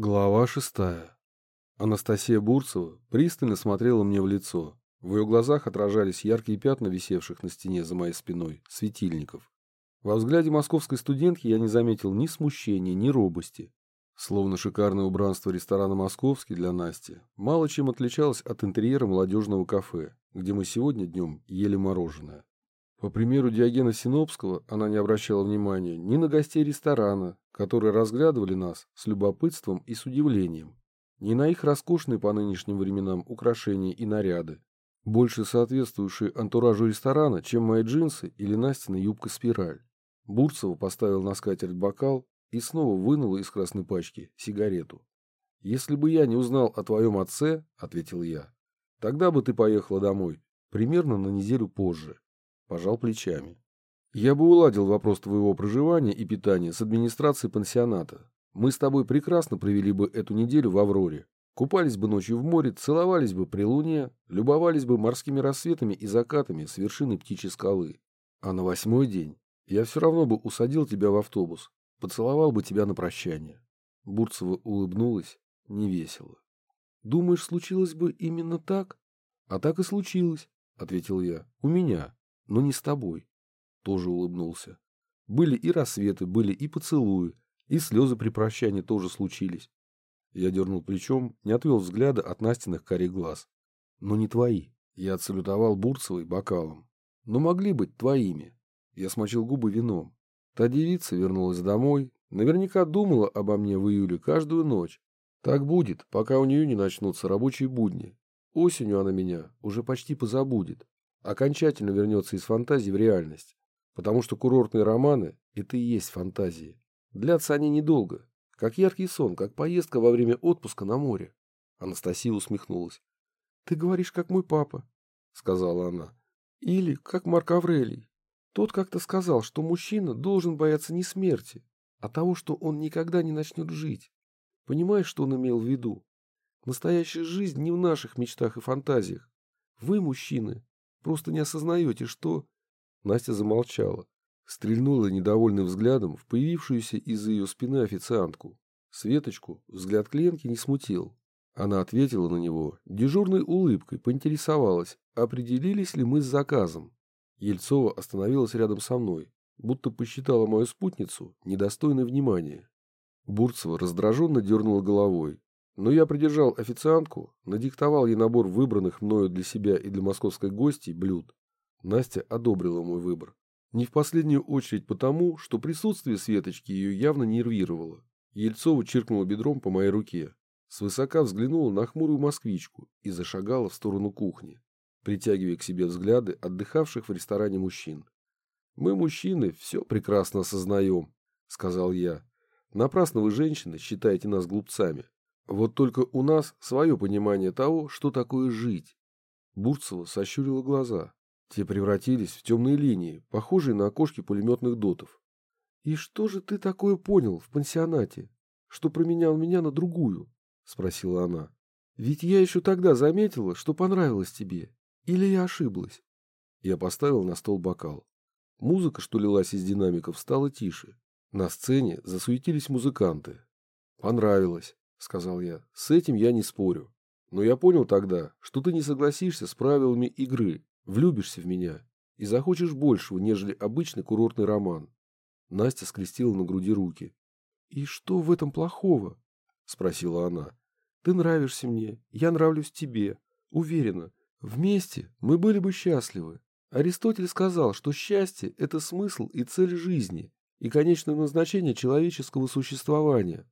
Глава шестая. Анастасия Бурцева пристально смотрела мне в лицо. В ее глазах отражались яркие пятна, висевших на стене за моей спиной, светильников. Во взгляде московской студентки я не заметил ни смущения, ни робости. Словно шикарное убранство ресторана «Московский» для Насти мало чем отличалось от интерьера молодежного кафе, где мы сегодня днем ели мороженое. По примеру Диогена Синопского, она не обращала внимания ни на гостей ресторана, которые разглядывали нас с любопытством и с удивлением, ни на их роскошные по нынешним временам украшения и наряды, больше соответствующие антуражу ресторана, чем мои джинсы или Настина юбка-спираль. Бурцева поставил на скатерть бокал и снова вынула из красной пачки сигарету. «Если бы я не узнал о твоем отце, — ответил я, — тогда бы ты поехала домой, примерно на неделю позже пожал плечами. Я бы уладил вопрос твоего проживания и питания с администрацией пансионата. Мы с тобой прекрасно провели бы эту неделю в Авроре. Купались бы ночью в море, целовались бы при луне, любовались бы морскими рассветами и закатами с вершины птичьей скалы. А на восьмой день я все равно бы усадил тебя в автобус, поцеловал бы тебя на прощание. Бурцева улыбнулась невесело. Думаешь, случилось бы именно так? А так и случилось, ответил я. У меня но не с тобой. Тоже улыбнулся. Были и рассветы, были и поцелуи, и слезы при прощании тоже случились. Я дернул плечом, не отвел взгляда от Настиных карих глаз. Но не твои. Я отсалютовал Бурцевой бокалом. Но могли быть твоими. Я смочил губы вином. Та девица вернулась домой, наверняка думала обо мне в июле каждую ночь. Так будет, пока у нее не начнутся рабочие будни. Осенью она меня уже почти позабудет окончательно вернется из фантазии в реальность. Потому что курортные романы – это и есть фантазии. Длятся они недолго, как яркий сон, как поездка во время отпуска на море. Анастасия усмехнулась. «Ты говоришь, как мой папа», — сказала она. «Или как Марк Аврелий. Тот как-то сказал, что мужчина должен бояться не смерти, а того, что он никогда не начнет жить. Понимаешь, что он имел в виду? Настоящая жизнь не в наших мечтах и фантазиях. Вы, мужчины, Просто не осознаете, что...» Настя замолчала, стрельнула недовольным взглядом в появившуюся из-за ее спины официантку. Светочку взгляд клиентки не смутил. Она ответила на него дежурной улыбкой, поинтересовалась, определились ли мы с заказом. Ельцова остановилась рядом со мной, будто посчитала мою спутницу недостойной внимания. Бурцева раздраженно дернула головой, но я придержал официантку, надиктовал ей набор выбранных мною для себя и для московской гости блюд. Настя одобрила мой выбор. Не в последнюю очередь потому, что присутствие Светочки ее явно нервировало. Ельцова чиркнула бедром по моей руке. Свысока взглянула на хмурую москвичку и зашагала в сторону кухни, притягивая к себе взгляды отдыхавших в ресторане мужчин. «Мы, мужчины, все прекрасно осознаем», — сказал я. «Напрасно вы, женщины, считаете нас глупцами. Вот только у нас свое понимание того, что такое жить. Бурцева сощурила глаза. Те превратились в темные линии, похожие на окошки пулеметных дотов. «И что же ты такое понял в пансионате, что променял меня на другую?» — спросила она. «Ведь я еще тогда заметила, что понравилось тебе. Или я ошиблась?» Я поставил на стол бокал. Музыка, что лилась из динамиков, стала тише. На сцене засуетились музыканты. Понравилось. — сказал я. — С этим я не спорю. Но я понял тогда, что ты не согласишься с правилами игры, влюбишься в меня и захочешь большего, нежели обычный курортный роман. Настя скрестила на груди руки. — И что в этом плохого? — спросила она. — Ты нравишься мне, я нравлюсь тебе. Уверена, вместе мы были бы счастливы. Аристотель сказал, что счастье – это смысл и цель жизни, и конечное назначение человеческого существования.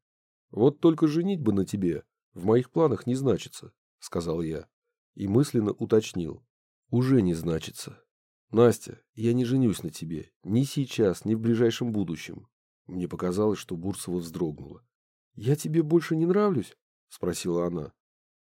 Вот только женить бы на тебе в моих планах не значится, сказал я. И мысленно уточнил. Уже не значится. Настя, я не женюсь на тебе. Ни сейчас, ни в ближайшем будущем. Мне показалось, что Бурцева вздрогнула. «Я тебе больше не нравлюсь?» — спросила она.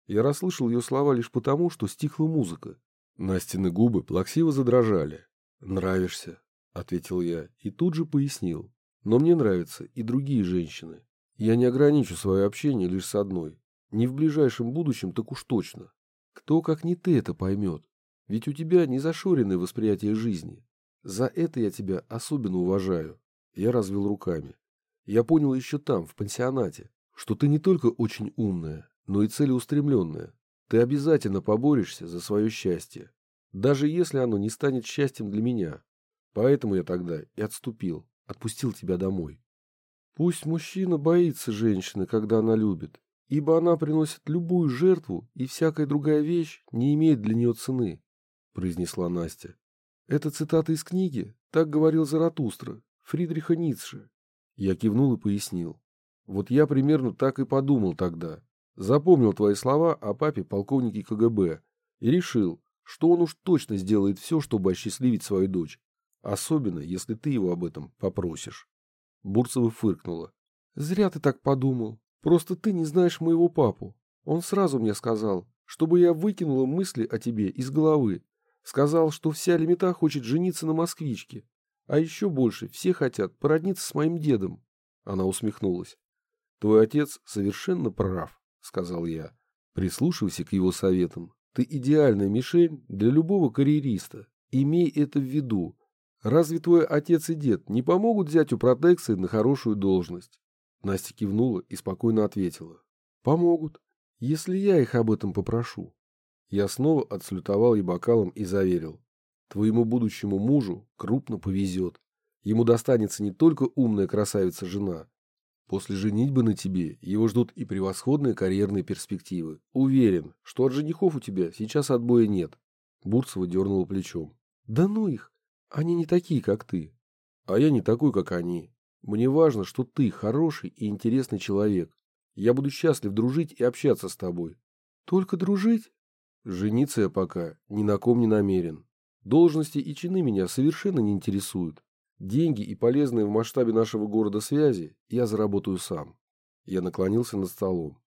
Я расслышал ее слова лишь потому, что стихла музыка. Настины губы плаксиво задрожали. «Нравишься», — ответил я и тут же пояснил. «Но мне нравятся и другие женщины. Я не ограничу свое общение лишь с одной. Не в ближайшем будущем, так уж точно. Кто, как не ты, это поймет? Ведь у тебя незашоренное восприятие жизни. За это я тебя особенно уважаю. Я развел руками. Я понял еще там, в пансионате, что ты не только очень умная, но и целеустремленная. Ты обязательно поборешься за свое счастье, даже если оно не станет счастьем для меня. Поэтому я тогда и отступил, отпустил тебя домой. Пусть мужчина боится женщины, когда она любит, ибо она приносит любую жертву, и всякая другая вещь не имеет для нее цены, — произнесла Настя. Это цитата из книги, так говорил Заратустра, Фридриха Ницше. Я кивнул и пояснил. Вот я примерно так и подумал тогда. Запомнил твои слова о папе полковнике КГБ и решил, что он уж точно сделает все, чтобы осчастливить свою дочь. Особенно, если ты его об этом попросишь. Бурцева фыркнула. «Зря ты так подумал. Просто ты не знаешь моего папу. Он сразу мне сказал, чтобы я выкинула мысли о тебе из головы. Сказал, что вся лимита хочет жениться на москвичке. А еще больше все хотят породниться с моим дедом». Она усмехнулась. «Твой отец совершенно прав», — сказал я. «Прислушивайся к его советам. Ты идеальная мишень для любого карьериста. Имей это в виду. Разве твой отец и дед не помогут взять у протекции на хорошую должность? Настя кивнула и спокойно ответила. Помогут, если я их об этом попрошу. Я снова отслютовал ей бокалом и заверил. Твоему будущему мужу крупно повезет. Ему достанется не только умная красавица-жена. После женитьбы на тебе его ждут и превосходные карьерные перспективы. Уверен, что от женихов у тебя сейчас отбоя нет. Бурцева дернула плечом. Да ну их! Они не такие, как ты. А я не такой, как они. Мне важно, что ты хороший и интересный человек. Я буду счастлив дружить и общаться с тобой. Только дружить? Жениться я пока ни на ком не намерен. Должности и чины меня совершенно не интересуют. Деньги и полезные в масштабе нашего города связи я заработаю сам. Я наклонился над столом.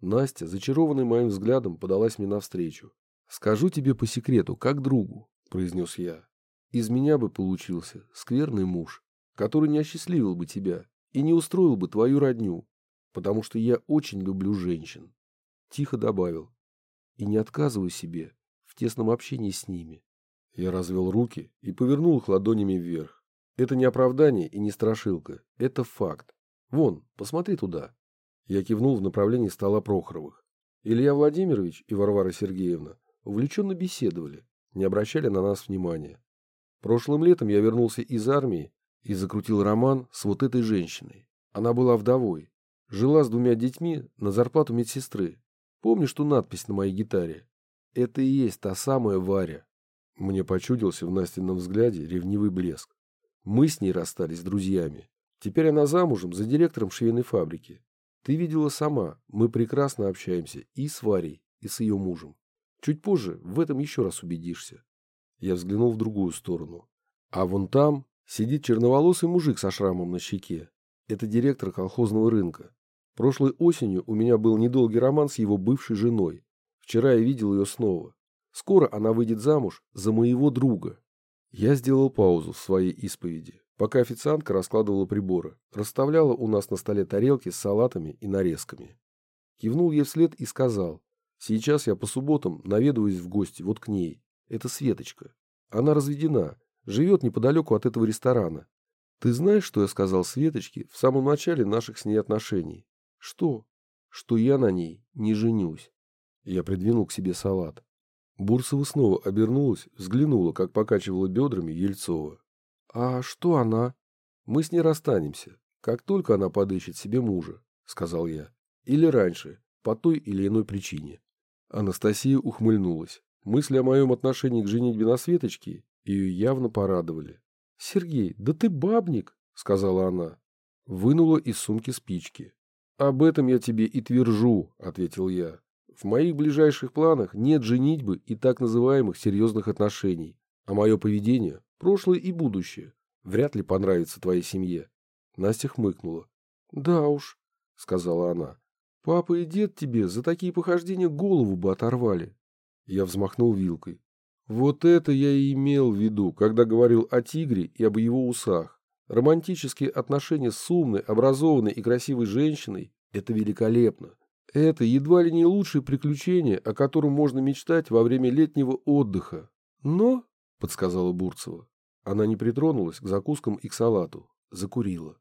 Настя, зачарованная моим взглядом, подалась мне навстречу. «Скажу тебе по секрету, как другу», — произнес я. Из меня бы получился скверный муж, который не осчастливил бы тебя и не устроил бы твою родню, потому что я очень люблю женщин. Тихо добавил. И не отказываю себе в тесном общении с ними. Я развел руки и повернул их ладонями вверх. Это не оправдание и не страшилка. Это факт. Вон, посмотри туда. Я кивнул в направлении стола Прохоровых. Илья Владимирович и Варвара Сергеевна увлеченно беседовали, не обращали на нас внимания. Прошлым летом я вернулся из армии и закрутил роман с вот этой женщиной. Она была вдовой. Жила с двумя детьми на зарплату медсестры. Помнишь ту надпись на моей гитаре? Это и есть та самая Варя. Мне почудился в Настином взгляде ревнивый блеск. Мы с ней расстались друзьями. Теперь она замужем за директором швейной фабрики. Ты видела сама, мы прекрасно общаемся и с Варей, и с ее мужем. Чуть позже в этом еще раз убедишься. Я взглянул в другую сторону. А вон там сидит черноволосый мужик со шрамом на щеке. Это директор колхозного рынка. Прошлой осенью у меня был недолгий роман с его бывшей женой. Вчера я видел ее снова. Скоро она выйдет замуж за моего друга. Я сделал паузу в своей исповеди, пока официантка раскладывала приборы, расставляла у нас на столе тарелки с салатами и нарезками. Кивнул ей вслед и сказал, сейчас я по субботам наведываюсь в гости вот к ней. Это Светочка. Она разведена, живет неподалеку от этого ресторана. Ты знаешь, что я сказал Светочке в самом начале наших с ней отношений? Что? Что я на ней не женюсь. Я придвинул к себе салат. Бурсова снова обернулась, взглянула, как покачивала бедрами Ельцова. «А что она?» «Мы с ней расстанемся, как только она подыщет себе мужа», — сказал я. «Или раньше, по той или иной причине». Анастасия ухмыльнулась. Мысли о моем отношении к женитьбе на Светочке ее явно порадовали. «Сергей, да ты бабник!» — сказала она. Вынула из сумки спички. «Об этом я тебе и твержу», — ответил я. «В моих ближайших планах нет женитьбы и так называемых серьезных отношений, а мое поведение, прошлое и будущее, вряд ли понравится твоей семье». Настя хмыкнула. «Да уж», — сказала она. «Папа и дед тебе за такие похождения голову бы оторвали. Я взмахнул вилкой. Вот это я и имел в виду, когда говорил о тигре и об его усах. Романтические отношения с умной, образованной и красивой женщиной – это великолепно. Это едва ли не лучшее приключение, о котором можно мечтать во время летнего отдыха. Но, – подсказала Бурцева, она не притронулась к закускам и к салату, закурила.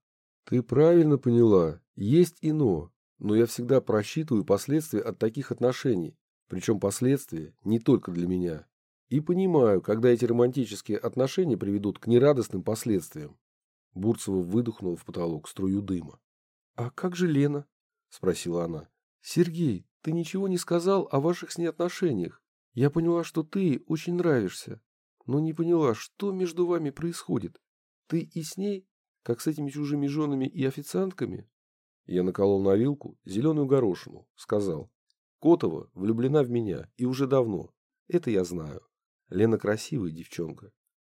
Ты правильно поняла, есть ино. но я всегда просчитываю последствия от таких отношений, причем последствия не только для меня. И понимаю, когда эти романтические отношения приведут к нерадостным последствиям. Бурцева выдохнула в потолок струю дыма. «А как же Лена?» – спросила она. «Сергей, ты ничего не сказал о ваших с ней отношениях. Я поняла, что ты очень нравишься, но не поняла, что между вами происходит. Ты и с ней, как с этими чужими женами и официантками?» Я наколол на вилку зеленую горошину, сказал. Котова влюблена в меня, и уже давно. Это я знаю. Лена красивая девчонка.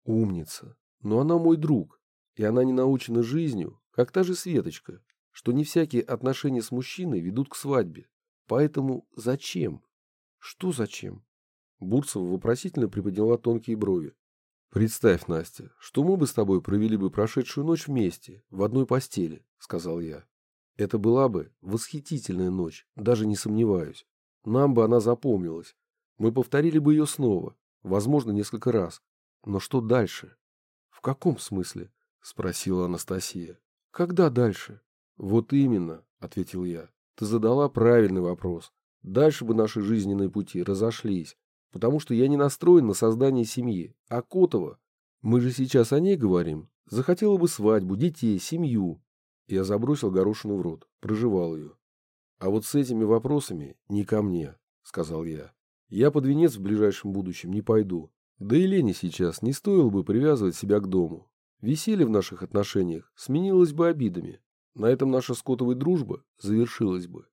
Умница. Но она мой друг, и она не научена жизнью, как та же Светочка, что не всякие отношения с мужчиной ведут к свадьбе. Поэтому зачем? Что зачем? Бурцева вопросительно приподняла тонкие брови. «Представь, Настя, что мы бы с тобой провели бы прошедшую ночь вместе, в одной постели», — сказал я. Это была бы восхитительная ночь, даже не сомневаюсь. Нам бы она запомнилась. Мы повторили бы ее снова, возможно, несколько раз. Но что дальше? В каком смысле? Спросила Анастасия. Когда дальше? Вот именно, ответил я. Ты задала правильный вопрос. Дальше бы наши жизненные пути разошлись, потому что я не настроен на создание семьи, а Котова. Мы же сейчас о ней говорим. Захотела бы свадьбу, детей, семью. Я забросил горошину в рот, проживал ее. А вот с этими вопросами не ко мне, сказал я. Я под венец в ближайшем будущем не пойду. Да и Лене сейчас не стоило бы привязывать себя к дому. Веселье в наших отношениях сменилось бы обидами. На этом наша скотовая дружба завершилась бы.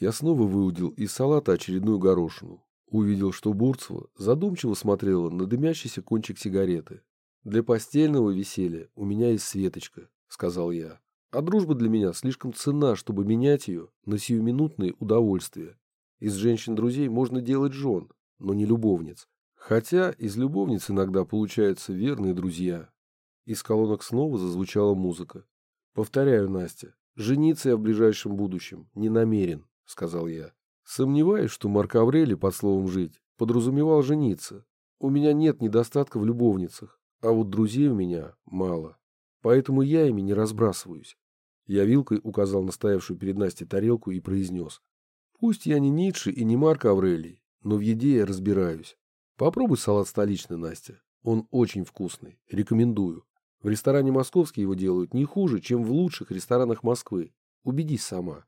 Я снова выудил из салата очередную горошину. Увидел, что Бурцева задумчиво смотрела на дымящийся кончик сигареты. «Для постельного веселья у меня есть Светочка», — сказал я. А дружба для меня слишком ценна, чтобы менять ее на сиюминутные удовольствия. Из женщин-друзей можно делать жен, но не любовниц. Хотя из любовниц иногда получаются верные друзья. Из колонок снова зазвучала музыка. Повторяю, Настя, жениться я в ближайшем будущем не намерен, сказал я. Сомневаюсь, что Марк Аврелий под словом «жить» подразумевал жениться. У меня нет недостатка в любовницах, а вот друзей у меня мало. Поэтому я ими не разбрасываюсь. Я вилкой указал на стоявшую перед Настей тарелку и произнес. Пусть я не Ницше и не Марк Аврелий, но в еде я разбираюсь. Попробуй салат столичный, Настя. Он очень вкусный. Рекомендую. В ресторане «Московский» его делают не хуже, чем в лучших ресторанах Москвы. Убедись сама.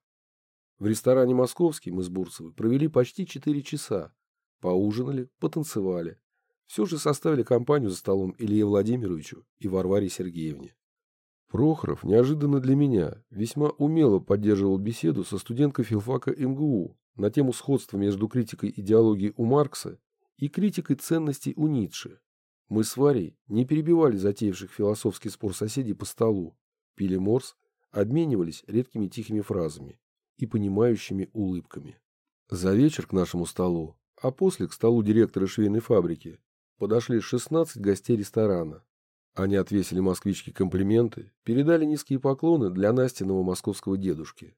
В ресторане «Московский» мы с Бурцевой провели почти четыре часа. Поужинали, потанцевали. Все же составили компанию за столом Илье Владимировичу и Варваре Сергеевне. Прохоров неожиданно для меня весьма умело поддерживал беседу со студенткой филфака МГУ на тему сходства между критикой идеологии у Маркса и критикой ценностей у Ницше. Мы с Варей не перебивали затеявших философский спор соседей по столу, пили морс, обменивались редкими тихими фразами и понимающими улыбками. За вечер к нашему столу, а после к столу директора швейной фабрики, подошли 16 гостей ресторана, они отвесили москвичке комплименты, передали низкие поклоны для Настиного московского дедушки.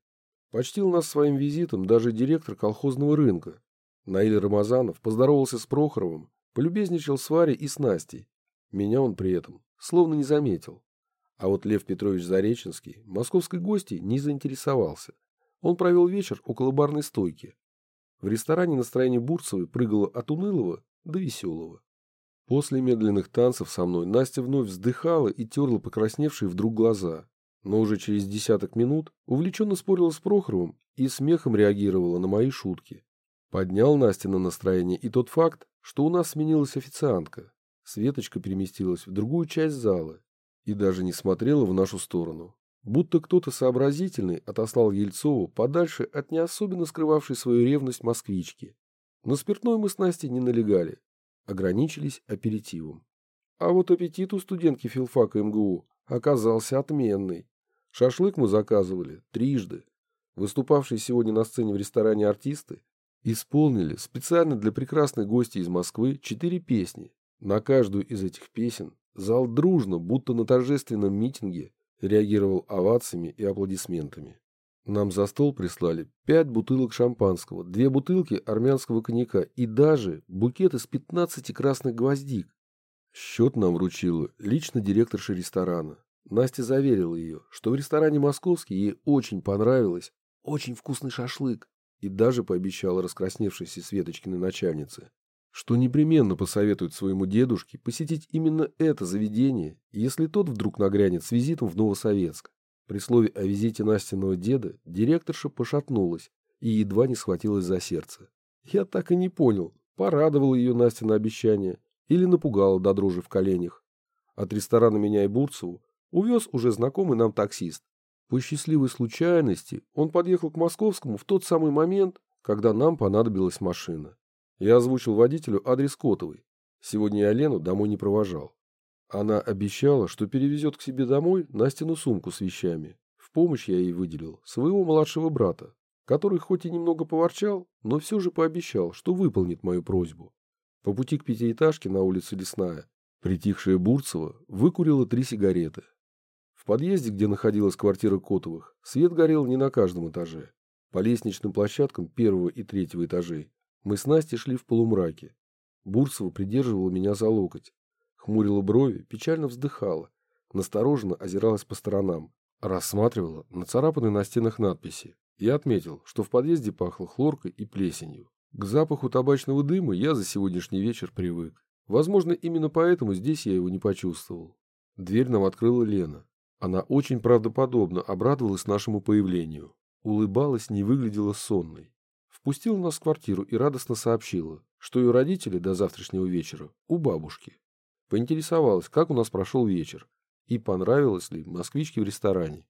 Почтил нас своим визитом даже директор колхозного рынка. Наиль Рамазанов поздоровался с Прохоровым, полюбезничал с Варей и с Настей. Меня он при этом словно не заметил. А вот Лев Петрович Зареченский московской гости не заинтересовался. Он провел вечер около барной стойки. В ресторане настроение Бурцевой прыгало от унылого до веселого. После медленных танцев со мной Настя вновь вздыхала и терла покрасневшие вдруг глаза. Но уже через десяток минут увлеченно спорила с Прохоровым и смехом реагировала на мои шутки. Поднял Настя на настроение и тот факт, что у нас сменилась официантка. Светочка переместилась в другую часть зала и даже не смотрела в нашу сторону. Будто кто-то сообразительный отослал Ельцову подальше от не особенно скрывавшей свою ревность москвички. На спиртной мы с Настей не налегали, ограничились аперитивом. А вот аппетит у студентки филфака МГУ оказался отменный. Шашлык мы заказывали трижды. Выступавшие сегодня на сцене в ресторане артисты исполнили специально для прекрасной гости из Москвы четыре песни. На каждую из этих песен зал дружно, будто на торжественном митинге, реагировал овациями и аплодисментами. Нам за стол прислали пять бутылок шампанского, две бутылки армянского коньяка и даже букет из пятнадцати красных гвоздик. Счет нам вручила лично директорша ресторана. Настя заверила ее, что в ресторане «Московский» ей очень понравилось, очень вкусный шашлык, и даже пообещала раскрасневшейся Светочкиной начальнице, что непременно посоветует своему дедушке посетить именно это заведение, если тот вдруг нагрянет с визитом в Новосоветск. При слове о визите Настиного деда директорша пошатнулась и едва не схватилась за сердце. Я так и не понял, порадовал ее Настя на обещание или напугала до дрожи в коленях. От ресторана меня и Бурцеву увез уже знакомый нам таксист. По счастливой случайности он подъехал к Московскому в тот самый момент, когда нам понадобилась машина. Я озвучил водителю адрес Котовой. Сегодня я Лену домой не провожал. Она обещала, что перевезет к себе домой Настину сумку с вещами. В помощь я ей выделил своего младшего брата, который хоть и немного поворчал, но все же пообещал, что выполнит мою просьбу. По пути к пятиэтажке на улице Лесная притихшая Бурцева выкурила три сигареты. В подъезде, где находилась квартира Котовых, свет горел не на каждом этаже. По лестничным площадкам первого и третьего этажей мы с Настей шли в полумраке. Бурцева придерживала меня за локоть. Хмурила брови, печально вздыхала, настороженно озиралась по сторонам, рассматривала нацарапанные на стенах надписи. Я отметил, что в подъезде пахло хлоркой и плесенью. К запаху табачного дыма я за сегодняшний вечер привык. Возможно, именно поэтому здесь я его не почувствовал. Дверь нам открыла Лена. Она очень правдоподобно обрадовалась нашему появлению. Улыбалась, не выглядела сонной впустила нас в квартиру и радостно сообщила, что ее родители до завтрашнего вечера у бабушки. Поинтересовалась, как у нас прошел вечер и понравилось ли москвичке в ресторане.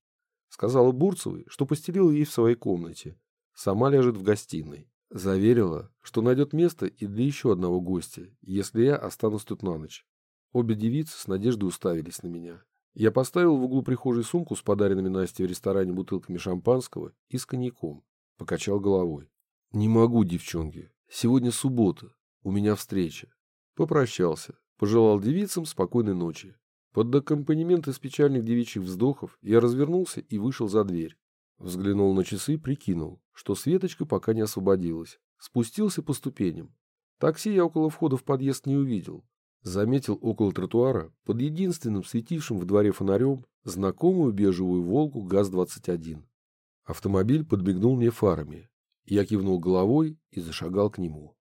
Сказала Бурцевой, что постелила ей в своей комнате, сама ляжет в гостиной. Заверила, что найдет место и для еще одного гостя, если я останусь тут на ночь. Обе девицы с надеждой уставились на меня. Я поставил в углу прихожей сумку с подаренными Насте в ресторане бутылками шампанского и с коньяком. Покачал головой. «Не могу, девчонки. Сегодня суббота. У меня встреча». Попрощался. Пожелал девицам спокойной ночи. Под аккомпанемент из печальных девичьих вздохов я развернулся и вышел за дверь. Взглянул на часы, прикинул, что Светочка пока не освободилась. Спустился по ступеням. Такси я около входа в подъезд не увидел. Заметил около тротуара, под единственным светившим в дворе фонарем, знакомую бежевую «Волгу» ГАЗ-21. Автомобиль подмигнул мне фарами. Я кивнул головой и зашагал к нему.